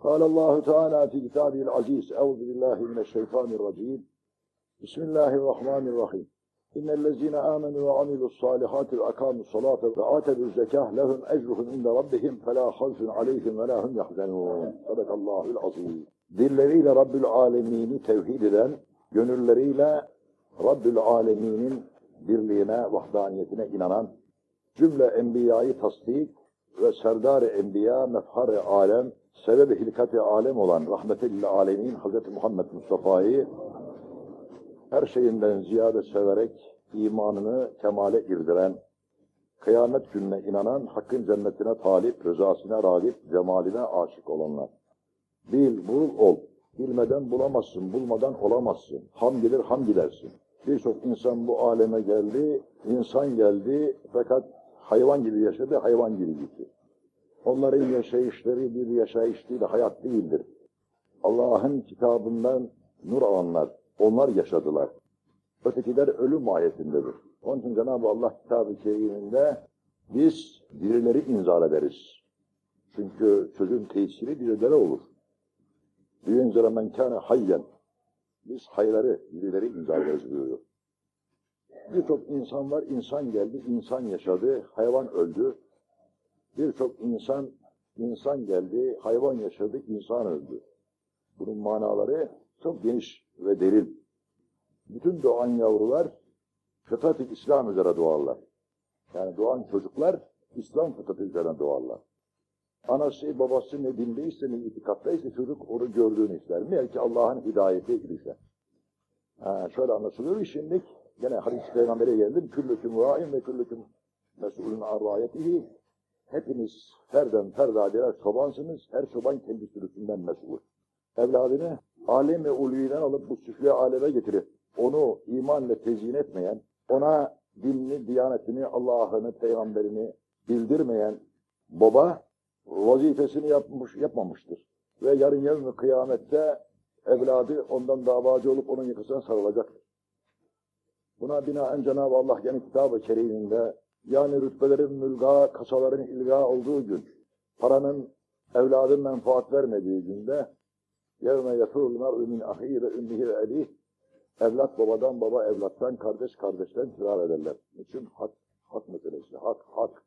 قال الله تعالى في كتابه العزيز أعوذ بالله من الشيطان الرجيم بسم الله الرحمن الرحيم إن الذين آمنوا وعملوا الصالحات وأقاموا الصلاة وآتوا الزكاة لهم أجرهم عند ربهم فلا خوف عليهم ولا هم يحزنون صدق الله العظيم Dilleriyle Rabbül Alemin'i tevhid eden, gönülleriyle Rabbül Alemin'in birliğine, vahdaniyetine inanan, cümle enbiyayı tasdik ve serdar-ı enbiya, mefhar-ı alem, sebebi hilkat-i alem olan rahmetil alemin Hz. Muhammed Mustafa'yı her şeyinden ziyade severek imanını kemale irdiren, kıyamet gününe inanan, hakkın cennetine talip, rızasına rağip, cemaline aşık olanlar. Bil, bul, ol. Bilmeden bulamazsın, bulmadan olamazsın. Ham gelir, ham gidersin. Birçok insan bu aleme geldi, insan geldi fakat hayvan gibi yaşadı, hayvan gibi gitti. Onların yaşayışları bir yaşayış değil, hayat değildir. Allah'ın kitabından nur alanlar, onlar yaşadılar. Ötekiler ölüm ayetindedir. Onun için Cenab-ı Allah kitabı keriminde biz dirileri inzal ederiz. Çünkü sözün tesiri dirilere olur. Liyenzere men kâne hayyen. Biz hayları, dirileri inzal ederiz buyuruyor. Birçok insan var, insan geldi, insan yaşadı, hayvan öldü. Birçok insan, insan geldi, hayvan yaşadı, insan öldü. Bunun manaları çok geniş ve derin. Bütün doğan yavrular fıtrat-ı İslam üzere doğarlar. Yani doğan çocuklar İslam fıtratı üzerine doğarlar. Anası babası ne dindeyse ne itikattaysa çocuk onu gördüğünü ister. Meğer ki Allah'ın hidayeti ilişer. Şöyle anlaşılıyor şimdi gene hadis peygambere geldim. Küllüküm râin ve küllüküm mesulün arrayetihi. Hepiniz ferden ferda birer çobansınız. Her çoban kendi sürüsünden mesul. Evladını alem-i ulviden alıp bu süfli aleme getirip onu imanla tezyin etmeyen, ona dinini, diyanetini, Allah'ını, peygamberini bildirmeyen baba vazifesini yapmış, yapmamıştır. Ve yarın yarın kıyamette evladı ondan davacı olup onun yakasına sarılacaktır. Buna binaen Cenab-ı Allah yani kitab-ı keriminde yani rütbelerin mülga, kasaların ilga olduğu gün, paranın evladın menfaat vermediği günde يَوْمَ يَفُرُ الْمَرْءُ مِنْ اَخِيهِ وَاُمِّهِ وَاَلِيهِ Evlat babadan, baba evlattan, kardeş kardeşten firar ederler. Niçin? Hak, hak meselesi. Hak, hak,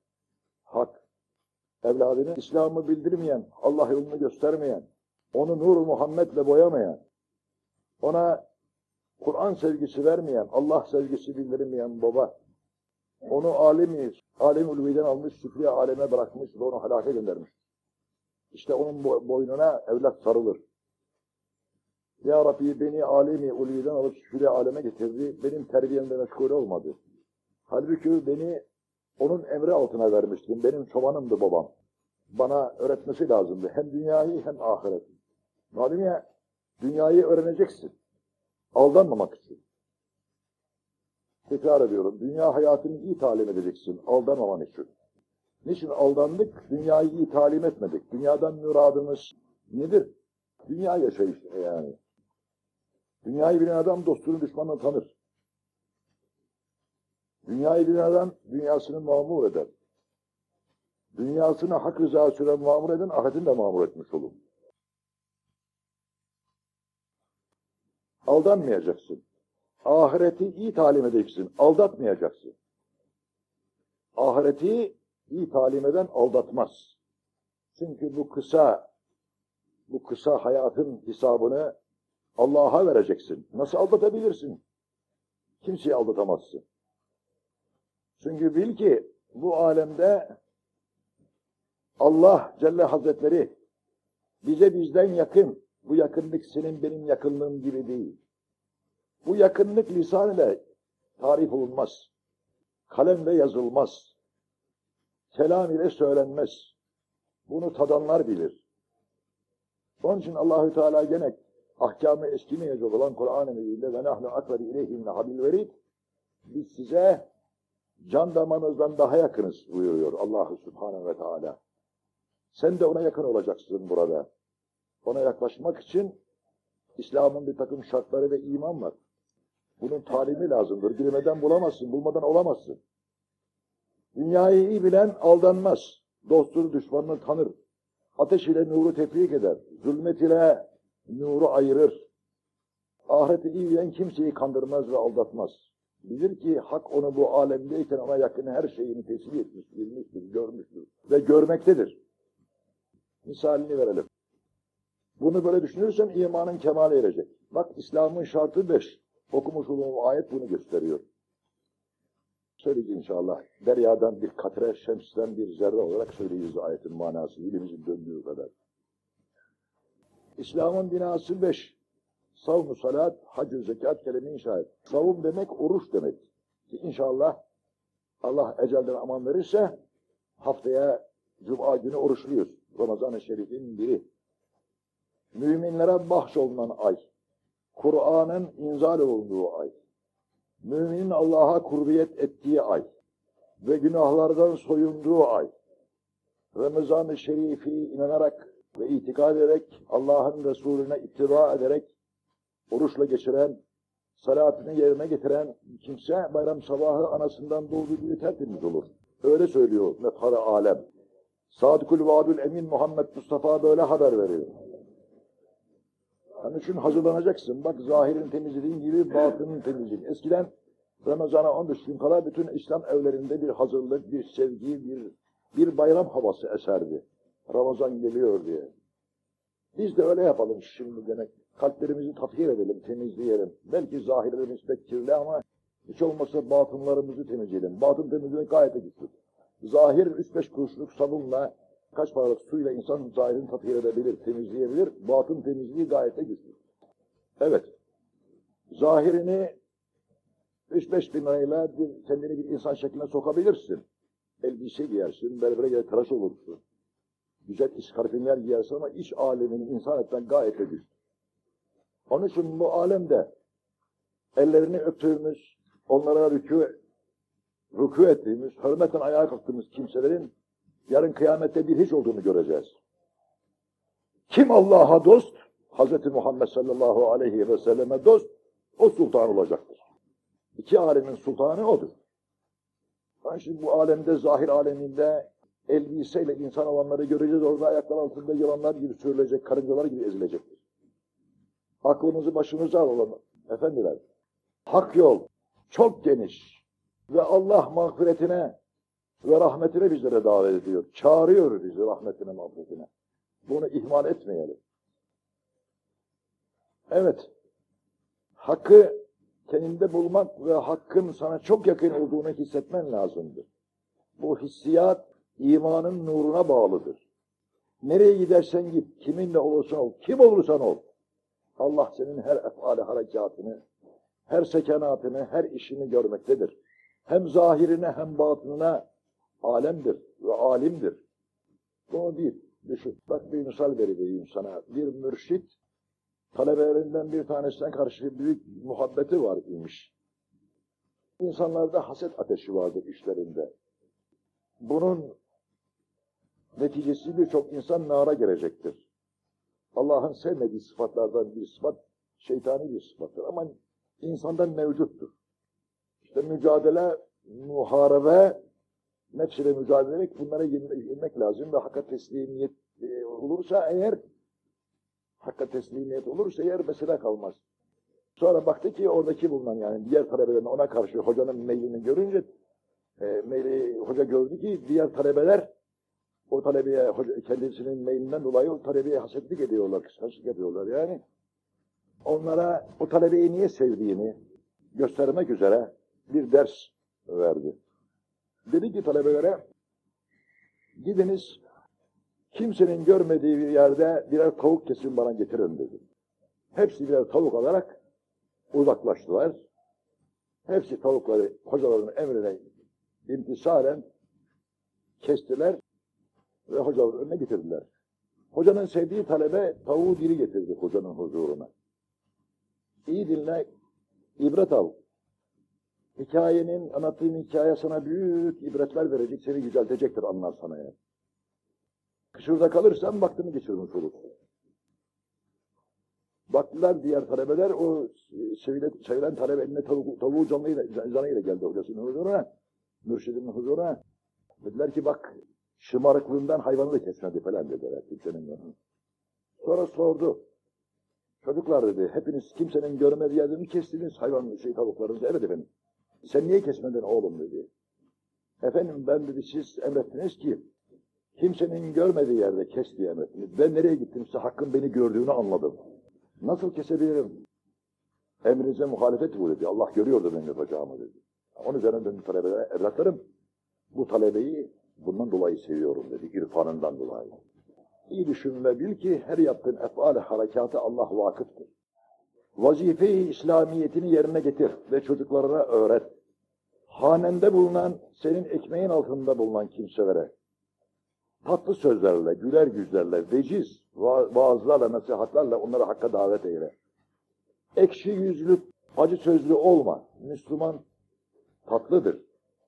hak. Evladını İslam'ı bildirmeyen, Allah yolunu göstermeyen, onu nur Muhammed'le boyamayan, ona Kur'an sevgisi vermeyen, Allah sevgisi bildirmeyen baba, onu alemi, alim ulviden almış, süfli aleme bırakmış ve onu halaka göndermiş. İşte onun boynuna evlat sarılır. Ya Rabbi beni alemi ulviden alıp süfli aleme getirdi, benim terbiyemde meşgul olmadı. Halbuki beni onun emri altına vermiştim, benim çobanımdı babam. Bana öğretmesi lazımdı, hem dünyayı hem ahireti. Malum ya, dünyayı öğreneceksin, aldanmamak için. Tekrar ediyorum, dünya hayatını iyi talim edeceksin, aldanmaman için. Niçin aldandık? Dünyayı iyi talim etmedik. Dünyadan müradımız nedir? Dünya yaşayışı yani. Dünyayı bilen adam dostunu düşmanını tanır. Dünyayı bilen adam dünyasını mamur eder. Dünyasını hak rızasıyla mamur eden ahiretini de mamur etmiş olur. Aldanmayacaksın. Ahireti iyi talim edeceksin. Aldatmayacaksın. Ahireti iyi talim eden aldatmaz. Çünkü bu kısa bu kısa hayatın hesabını Allah'a vereceksin. Nasıl aldatabilirsin? Kimseyi aldatamazsın. Çünkü bil ki bu alemde Allah Celle Hazretleri bize bizden yakın. Bu yakınlık senin benim yakınlığım gibi değil. Bu yakınlık lisan ile tarif olunmaz. Kalemle yazılmaz. Kelam ile söylenmez. Bunu tadanlar bilir. Onun için Allahü Teala gene ahkamı eskimeyecek olan Kur'an-ı Mecid'de ve nahnu akveri ileyhimle habil verid biz size can damanızdan daha yakınız buyuruyor Allahu Subhanahu ve Teala. Sen de ona yakın olacaksın burada. Ona yaklaşmak için İslam'ın bir takım şartları ve iman var. Bunun talimi lazımdır. Girmeden bulamazsın, bulmadan olamazsın. Dünyayı iyi bilen aldanmaz. Dostunu, düşmanını tanır. Ateş ile nuru tefrik eder. Zulmet ile nuru ayırır. Ahireti iyi bilen kimseyi kandırmaz ve aldatmaz. Bilir ki hak onu bu alemdeyken ona yakın her şeyini teslim etmiş, bilmiştir, görmüştür ve görmektedir. Misalini verelim. Bunu böyle düşünürsen imanın kemale erecek. Bak İslam'ın şartı beş. Okumuş olduğum ayet bunu gösteriyor. Söyleyeceğiz inşallah. Deryadan bir katre, şemsten bir zerre olarak söyleyeceğiz ayetin manası. Dilimizin döndüğü kadar. İslam'ın binası beş. Savun, salat, hacı, zekat, kelime-i şahit. Savun demek oruç demek. Ki İnşallah Allah ecelden aman verirse haftaya Cuma günü oruçluyuz. Ramazan-ı Şerif'in biri. Müminlere bahşolunan ay. Kur'an'ın inzal olunduğu ay. Müminin Allah'a kurbiyet ettiği ay. Ve günahlardan soyunduğu ay. Ramazan-ı Şerif'i inanarak ve itikad ederek, Allah'ın Resulüne ittiba ederek, oruçla geçiren, salatını yerine getiren kimse bayram sabahı anasından doğduğu gibi tertemiz olur. Öyle söylüyor Mefhar-ı Alem. Sadıkül Vadül Emin Muhammed Mustafa böyle haber veriyor. Onun için hazırlanacaksın. Bak zahirin temizliğin gibi batının temizliğin. Eskiden Ramazan'a 15 gün kala bütün İslam evlerinde bir hazırlık, bir sevgi, bir bir bayram havası eserdi. Ramazan geliyor diye. Biz de öyle yapalım şimdi demek. Kalplerimizi tathir edelim, temizleyelim. Belki zahirlerimiz pek kirli ama hiç olmazsa batınlarımızı temizleyelim. Batın temizliği gayet güçlü. Zahir 3-5 kuruşluk sabunla, kaç paralık suyla insan zahirini tathir edebilir, temizleyebilir. Batın temizliği gayet güçlü. Evet. Zahirini 3-5 bin lirayla bir, kendini bir insan şekline sokabilirsin. Elbise giyersin, berbere gelir tıraş olursun. Güzel iskarpinler giyersin ama iç alemini insan etmen gayet güçlü. Onun için bu alemde ellerini öptüğümüz, onlara rükû, rükû ettiğimiz, hürmeten ayağa kalktığımız kimselerin yarın kıyamette bir hiç olduğunu göreceğiz. Kim Allah'a dost? Hz. Muhammed sallallahu aleyhi ve selleme dost, o sultan olacaktır. İki alemin sultanı odur. Ben şimdi bu alemde, zahir aleminde elbiseyle insan olanları göreceğiz. Orada ayaklar altında yılanlar gibi sürülecek, karıncalar gibi ezilecektir. Aklımızı başımıza alalım efendiler. Hak yol çok geniş ve Allah mağfiretine ve rahmetine bizlere davet ediyor. Çağırıyor bizi rahmetine, mağfiretine. Bunu ihmal etmeyelim. Evet, hakkı kendinde bulmak ve hakkın sana çok yakın olduğunu hissetmen lazımdır. Bu hissiyat imanın nuruna bağlıdır. Nereye gidersen git, kiminle olursan ol, kim olursan ol. Allah senin her efali harekatını, her sekenatını, her işini görmektedir. Hem zahirine hem batınına alemdir ve alimdir. Bunu bir düşün. Bak bir misal vereyim sana. Bir mürşit talebelerinden bir tanesine karşı büyük muhabbeti var imiş. İnsanlarda haset ateşi vardır işlerinde. Bunun neticesi birçok insan nara gelecektir. Allah'ın sevmediği sıfatlardan bir sıfat, şeytani bir sıfattır ama insanda mevcuttur. İşte mücadele, muharebe, nefsiyle mücadele etmek, bunlara girmek lazım ve hakka teslimiyet e, olursa eğer hakka teslimiyet olursa eğer mesele kalmaz. Sonra baktı ki oradaki bulunan yani diğer talebelerin ona karşı hocanın meylini görünce e, meyli, hoca gördü ki diğer talebeler o talebeye hoca, kendisinin meylinden dolayı o talebeye hasetlik ediyorlar, kıskançlık yapıyorlar yani. Onlara o talebeyi niye sevdiğini göstermek üzere bir ders verdi. Dedi ki talebelere gidiniz kimsenin görmediği bir yerde birer tavuk kesin bana getirin dedi. Hepsi birer tavuk alarak uzaklaştılar. Hepsi tavukları hocaların emrine imtisalen kestiler ve hocaların önüne getirdiler. Hocanın sevdiği talebe tavuğu diri getirdi hocanın huzuruna. İyi dinle, ibret al. Hikayenin, anlattığım hikaye sana büyük ibretler verecek, seni yüceltecektir anlar sana yani. Şurada kalırsan vaktini geçirmiş olursun. Baktılar diğer talebeler, o sevilen, sevilen talebe eline tavuğu, tavuğu canlıyla, canıyla geldi hocasının huzuruna, mürşidinin huzuruna. Dediler ki bak, Şımarıklığından hayvanı da kesmedi falan dediler kimsenin yanına. Sonra sordu. Çocuklar dedi, hepiniz kimsenin görmediği yerde mi kestiniz hayvan şey tavuklarınızı? Evet efendim. Sen niye kesmedin oğlum dedi. Efendim ben dedi siz emrettiniz ki kimsenin görmediği yerde kes diye emrettiniz. Ben nereye gittimse hakkın beni gördüğünü anladım. Nasıl kesebilirim? Emrinize muhalefet bu dedi. Allah görüyordu benim yapacağımı dedi. Onun üzerine döndü talebelere, evlatlarım bu talebeyi bundan dolayı seviyorum dedi, irfanından dolayı. İyi düşün ve bil ki her yaptığın efal harekatı Allah vakıftır. Vazife-i İslamiyetini yerine getir ve çocuklarına öğret. Hanende bulunan, senin ekmeğin altında bulunan kimselere tatlı sözlerle, güler yüzlerle, veciz, va vaazlarla, nasihatlerle onları hakka davet eyle. Ekşi yüzlü, acı sözlü olma. Müslüman tatlıdır.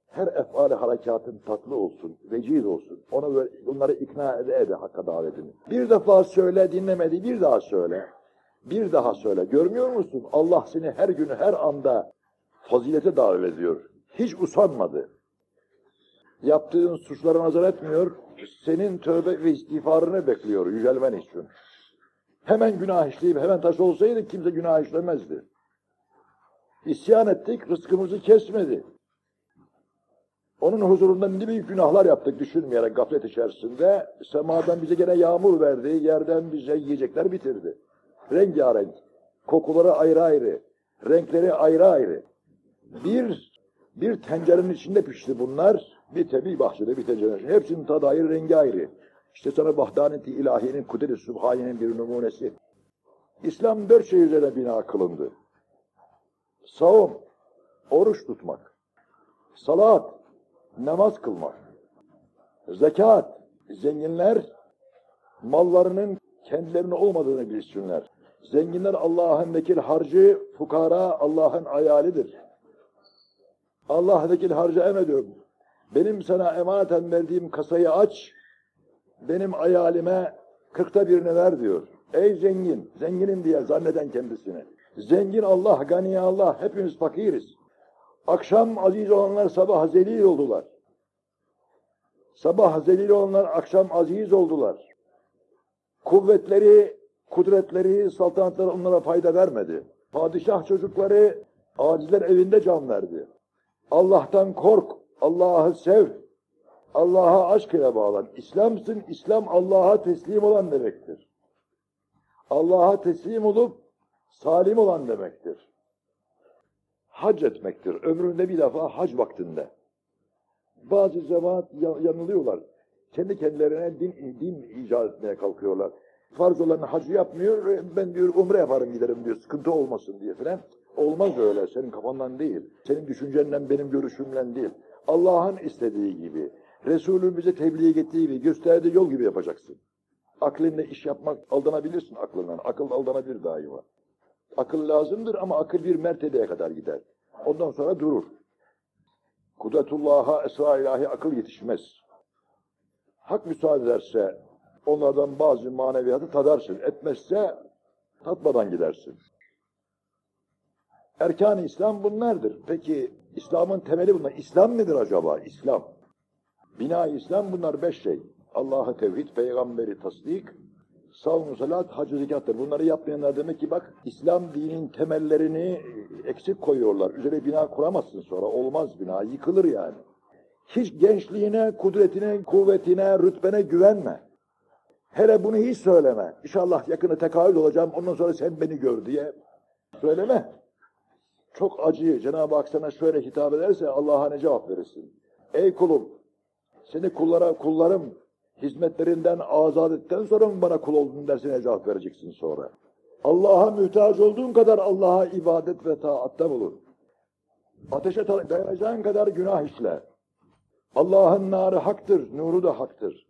Her efali harekatın tatlı olsun, veciz olsun. Ona böyle, onları ikna ede ede hakka davetini. Bir defa söyle, dinlemedi, bir daha söyle. Bir daha söyle. Görmüyor musun? Allah seni her gün, her anda fazilete davet ediyor. Hiç usanmadı. Yaptığın suçlara nazar etmiyor. Senin tövbe ve istiğfarını bekliyor yücelmen için. Hemen günah işleyip hemen taş olsaydı kimse günah işlemezdi. İsyan ettik, rızkımızı kesmedi. Onun huzurunda ne büyük günahlar yaptık düşünmeyerek gaflet içerisinde. Semadan bize gene yağmur verdi, yerden bize yiyecekler bitirdi. Rengarenk, kokuları ayrı ayrı, renkleri ayrı ayrı. Bir, bir tencerenin içinde pişti bunlar. Bir tebi bahçede bir tencerenin. Hepsinin tadı ayrı, rengi ayrı. İşte sana Bahdaneti İlahi'nin Kudret-i Sübhani'nin bir numunesi. İslam dört şey üzerine bina kılındı. Savun, oruç tutmak, salat, namaz kılmak, zekat, zenginler mallarının kendilerine olmadığını bilsinler. Zenginler Allah'ın vekil harcı, fukara Allah'ın ayalidir. Allah vekil harcı emrediyor. Benim sana emaneten verdiğim kasayı aç, benim ayalime kırkta birini ver diyor. Ey zengin, zenginim diye zanneden kendisini. Zengin Allah, gani Allah, hepimiz fakiriz. Akşam aziz olanlar sabah zelil oldular. Sabah zelil olanlar akşam aziz oldular. Kuvvetleri, kudretleri, saltanatları onlara fayda vermedi. Padişah çocukları acizler evinde can verdi. Allah'tan kork, Allah'ı sev, Allah'a aşk ile bağlan. İslamsın, İslam Allah'a teslim olan demektir. Allah'a teslim olup salim olan demektir. Hac etmektir. Ömründe bir defa hac vaktinde. Bazı cemaat yanılıyorlar. Kendi kendilerine din, din icat etmeye kalkıyorlar. Farz olan hacı yapmıyor, ben diyor umre yaparım giderim diyor, sıkıntı olmasın diye falan. Olmaz öyle, senin kafandan değil. Senin düşüncenle, benim görüşümle değil. Allah'ın istediği gibi, Resulün bize tebliğ ettiği gibi, gösterdiği yol gibi yapacaksın. Aklınla iş yapmak, aldanabilirsin aklından. Akıl aldanabilir daima. Akıl lazımdır ama akıl bir mertebeye kadar gider. Ondan sonra durur. Kudretullah'a, esra ilahi akıl yetişmez. Hak müsaade ederse onlardan bazı maneviyatı tadarsın. Etmezse tatmadan gidersin. Erkan-ı İslam bunlardır. Peki İslam'ın temeli bunlar. İslam nedir acaba? İslam. Bina İslam bunlar beş şey. Allah'ı tevhid, peygamberi tasdik, savun salat, hacı zekattır. Bunları yapmayanlar demek ki bak İslam dinin temellerini eksik koyuyorlar. Üzerine bina kuramazsın sonra. Olmaz bina. Yıkılır yani. Hiç gençliğine, kudretine, kuvvetine, rütbene güvenme. Hele bunu hiç söyleme. İnşallah yakını tekahül olacağım. Ondan sonra sen beni gör diye söyleme. Çok acı. Cenab-ı Hak sana şöyle hitap ederse Allah'a ne cevap verirsin? Ey kulum, seni kullara, kullarım hizmetlerinden azat ettikten sonra mı bana kul oldun dersine cevap vereceksin sonra. Allah'a mühtaç olduğun kadar Allah'a ibadet ve taatta bulun. Ateşe dayanacağın kadar günah işle. Allah'ın narı haktır, nuru da haktır.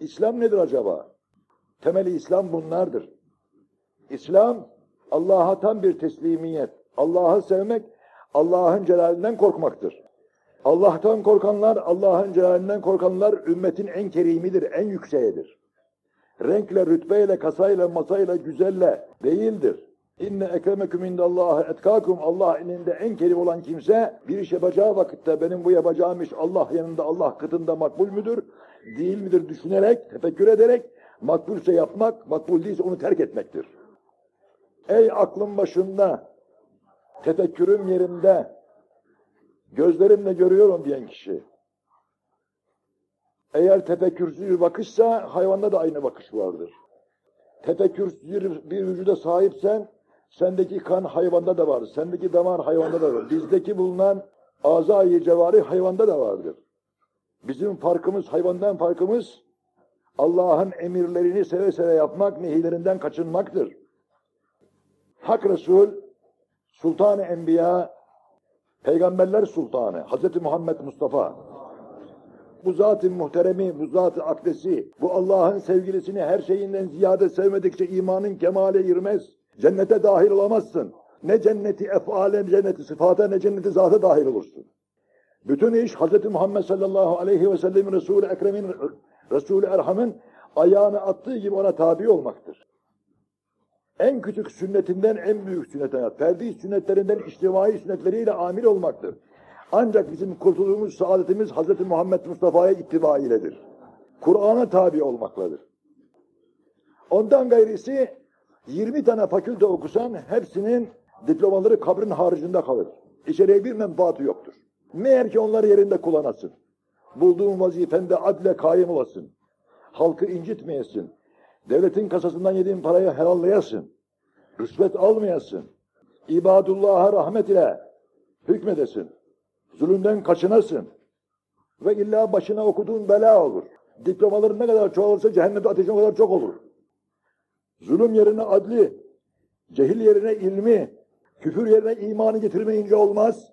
İslam nedir acaba? Temeli İslam bunlardır. İslam, Allah'a tam bir teslimiyet. Allah'ı sevmek, Allah'ın celalinden korkmaktır. Allah'tan korkanlar, Allah'ın celalinden korkanlar ümmetin en kerimidir, en yükseğidir. Renkle, rütbeyle, kasayla, masayla, güzelle değildir. İnne ekremeküm indallahi etkakum. Allah elinde en kerim olan kimse bir iş yapacağı vakitte benim bu yapacağım iş Allah yanında Allah katında makbul müdür, değil midir düşünerek, tefekkür ederek makbulse yapmak, makbul değilse onu terk etmektir. Ey aklım başında, tefekkürüm yerimde, gözlerimle görüyorum diyen kişi. Eğer tefekkürsüz bir bakışsa hayvanda da aynı bakış vardır. Tefekkürsüz bir vücuda sahipsen sendeki kan hayvanda da var. Sendeki damar hayvanda da var. Bizdeki bulunan azayı cevari hayvanda da vardır. Bizim farkımız, hayvandan farkımız Allah'ın emirlerini seve seve yapmak, nehirlerinden kaçınmaktır. Hak Resul, Sultan-ı Enbiya, Peygamberler Sultanı, Hz. Muhammed Mustafa, bu zat-ı muhteremi, bu zat-ı akdesi, bu Allah'ın sevgilisini her şeyinden ziyade sevmedikçe imanın kemale girmez. Cennete dahil olamazsın. Ne cenneti efale, ne cenneti sıfata, ne cenneti zata dahil olursun. Bütün iş Hz. Muhammed sallallahu aleyhi ve sellemin Resul-i Ekrem'in, Resul-i Erham'ın ayağını attığı gibi ona tabi olmaktır. En küçük sünnetinden en büyük sünnetine, ferdi sünnetlerinden içtimai sünnetleriyle amil olmaktır. Ancak bizim kurtulduğumuz saadetimiz Hz. Muhammed Mustafa'ya ittiba iledir. Kur'an'a tabi olmakladır. Ondan gayrisi 20 tane fakülte okusan hepsinin diplomaları kabrin haricinde kalır. İçeriye bir menfaatı yoktur. Meğer ki onları yerinde kullanasın. Bulduğun vazifende adle kaim olasın. Halkı incitmeyesin. Devletin kasasından yediğin parayı helallayasın. Rüşvet almayasın. İbadullah'a rahmet ile hükmedesin. Zulümden kaçınasın. Ve illa başına okuduğun bela olur. Diplomaların ne kadar çoğalırsa cehennemde ateşin o kadar çok olur. Zulüm yerine adli, cehil yerine ilmi, küfür yerine imanı getirmeyince olmaz.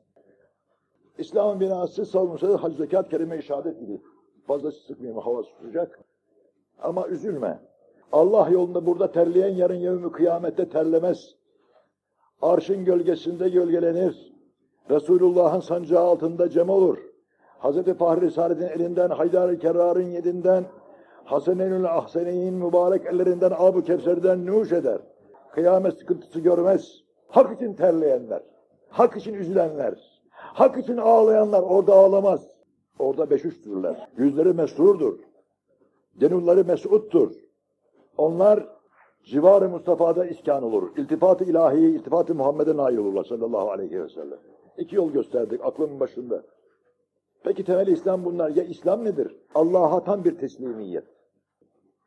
İslam'ın binası savunsa hac zekat kelime-i şehadet gibi. Fazla sıkmayayım hava sıcak. Ama üzülme. Allah yolunda burada terleyen yarın yevmi kıyamette terlemez. Arşın gölgesinde gölgelenir. Resulullah'ın sancağı altında cem olur. Hz. Fahri Saadet'in elinden, Haydar-ı Kerrar'ın yedinden, Hasenenül Ahseneyn mübarek ellerinden Abu Kevser'den nuş eder. Kıyamet sıkıntısı görmez. Hak için terleyenler, hak için üzülenler, hak için ağlayanlar orada ağlamaz. Orada beşüştürler. Yüzleri mesrurdur. Cenulları mesuttur. Onlar civar-ı Mustafa'da iskan olur. İltifat-ı ilahiye, iltifat-ı Muhammed'e nail olurlar sallallahu aleyhi ve sellem. İki yol gösterdik aklımın başında. Peki temel İslam bunlar. Ya İslam nedir? Allah'a tam bir teslimiyet.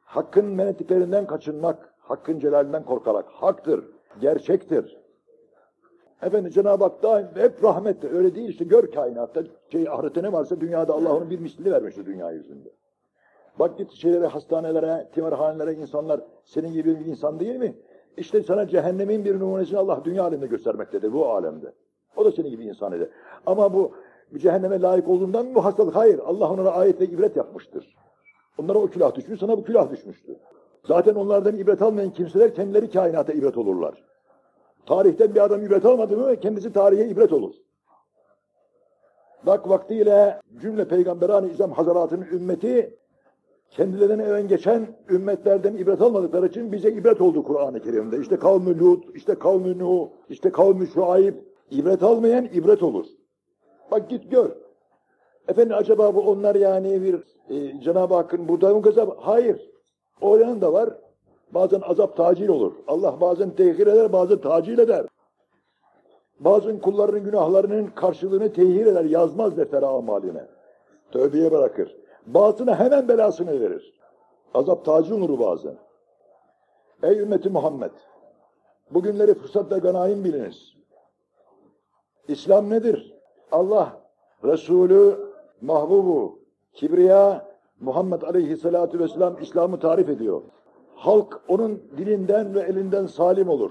Hakkın menetiklerinden kaçınmak, hakkın celalinden korkarak. Haktır, gerçektir. Efendim Cenab-ı Hak daim hep rahmettir. Öyle değil işte gör kainatta. Şey, ahirette ne varsa dünyada Allah onun bir mislini vermiştir dünya yüzünde. Bak git şeylere, hastanelere, timarhanelere insanlar senin gibi bir insan değil mi? İşte sana cehennemin bir numunesini Allah dünya aleminde göstermektedir bu alemde. O da senin gibi insan eder. Ama bu cehenneme layık olduğundan mı bu hastalık? Hayır. Allah onlara ayet ve ibret yapmıştır. Onlara o külah düşmüş, sana bu külah düşmüştür. Zaten onlardan ibret almayan kimseler kendileri kainata ibret olurlar. Tarihten bir adam ibret almadı mı kendisi tarihe ibret olur. Bak vaktiyle cümle peygamberani İzam Hazaratının ümmeti kendilerinden evvel geçen ümmetlerden ibret almadıkları için bize ibret oldu Kur'an-ı Kerim'de. İşte kavmi Lut, işte kavmi Nuh, işte kavmi Şuayb. İbret almayan ibret olur. Bak git gör. Efendim acaba bu onlar yani bir e, Cenab-ı Hakk'ın burada mı gazap? Hayır. O yan da var. Bazen azap tacil olur. Allah bazen tehir eder, bazen tacil eder. Bazen kullarının günahlarının karşılığını tehir eder, yazmaz deftere amaline. Tövbeye bırakır. Bazına hemen belasını verir. Azap tacil olur bazen. Ey ümmeti Muhammed! Bugünleri fırsatla ganaim biliniz. İslam nedir? Allah, Resulü, Mahbubu, Kibriya, Muhammed Aleyhisselatü Vesselam İslam'ı tarif ediyor. Halk onun dilinden ve elinden salim olur.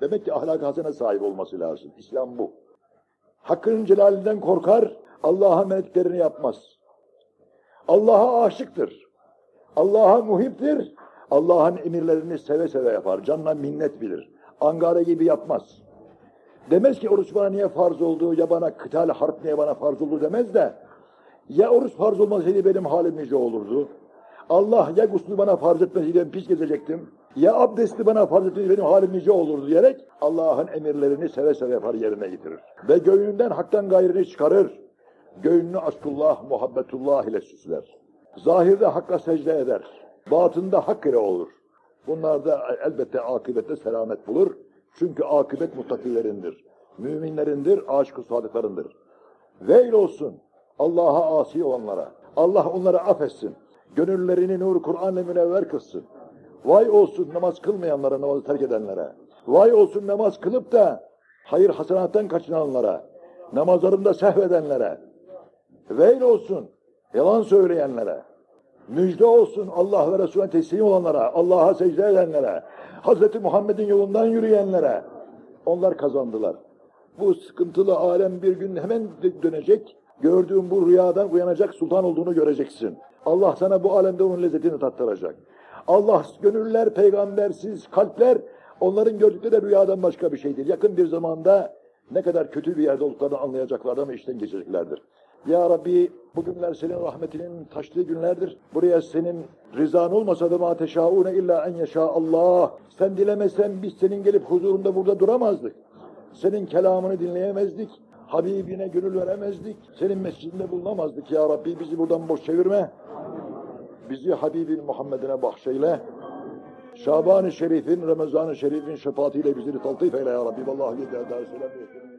Demek ki ahlak hasene sahip olması lazım. İslam bu. Hakkın celalinden korkar, Allah'a menetlerini yapmaz. Allah'a aşıktır. Allah'a muhiptir. Allah'ın emirlerini seve seve yapar. Canla minnet bilir. Angare gibi yapmaz. Demez ki oruç bana niye farz oldu ya bana kıtal harp niye bana farz oldu demez de ya oruç farz olmasaydı benim halim nice olurdu. Allah ya gusül bana farz etmeseydi ben pis gezecektim. Ya abdesti bana farz etmedi benim halim nice olur diyerek Allah'ın emirlerini seve seve yapar yerine getirir. Ve göğünden haktan gayrini çıkarır. Göğününü aşkullah, muhabbetullah ile süsler. Zahirde hakka secde eder. Batında hak ile olur. Bunlar da elbette akibette selamet bulur. Çünkü akibet muttakilerindir. Müminlerindir, aşk-ı sadıklarındır. Veil olsun Allah'a asi olanlara. Allah onları affetsin. Gönüllerini nur Kur'an'la münevver kılsın. Vay olsun namaz kılmayanlara, namazı terk edenlere. Vay olsun namaz kılıp da hayır hasenattan kaçınanlara. Namazlarında sehvedenlere. Veil olsun yalan söyleyenlere. Müjde olsun Allah ve Resulüne teslim olanlara, Allah'a secde edenlere, Hazreti Muhammed'in yolundan yürüyenlere. Onlar kazandılar. Bu sıkıntılı alem bir gün hemen dönecek. Gördüğün bu rüyadan uyanacak sultan olduğunu göreceksin. Allah sana bu alemde onun lezzetini tattıracak. Allah gönüller, peygambersiz kalpler onların gördükleri de rüyadan başka bir şeydir. Yakın bir zamanda ne kadar kötü bir yerde olduklarını anlayacaklar ama işten geçeceklerdir. Ya Rabbi bugünler senin rahmetinin taştığı günlerdir. Buraya senin rızan olmasa da ma teşaune illa en yaşa Allah. Sen dilemesen biz senin gelip huzurunda burada duramazdık. Senin kelamını dinleyemezdik. Habibine gönül veremezdik. Senin mescidinde bulunamazdık ya Rabbi. Bizi buradan boş çevirme. Bizi Habibin Muhammed'ine bahşeyle. Şaban-ı Şerif'in, Ramazan-ı Şerif'in şefaatiyle bizi taltif eyle ya Rabbi. Vallahi yedâ selam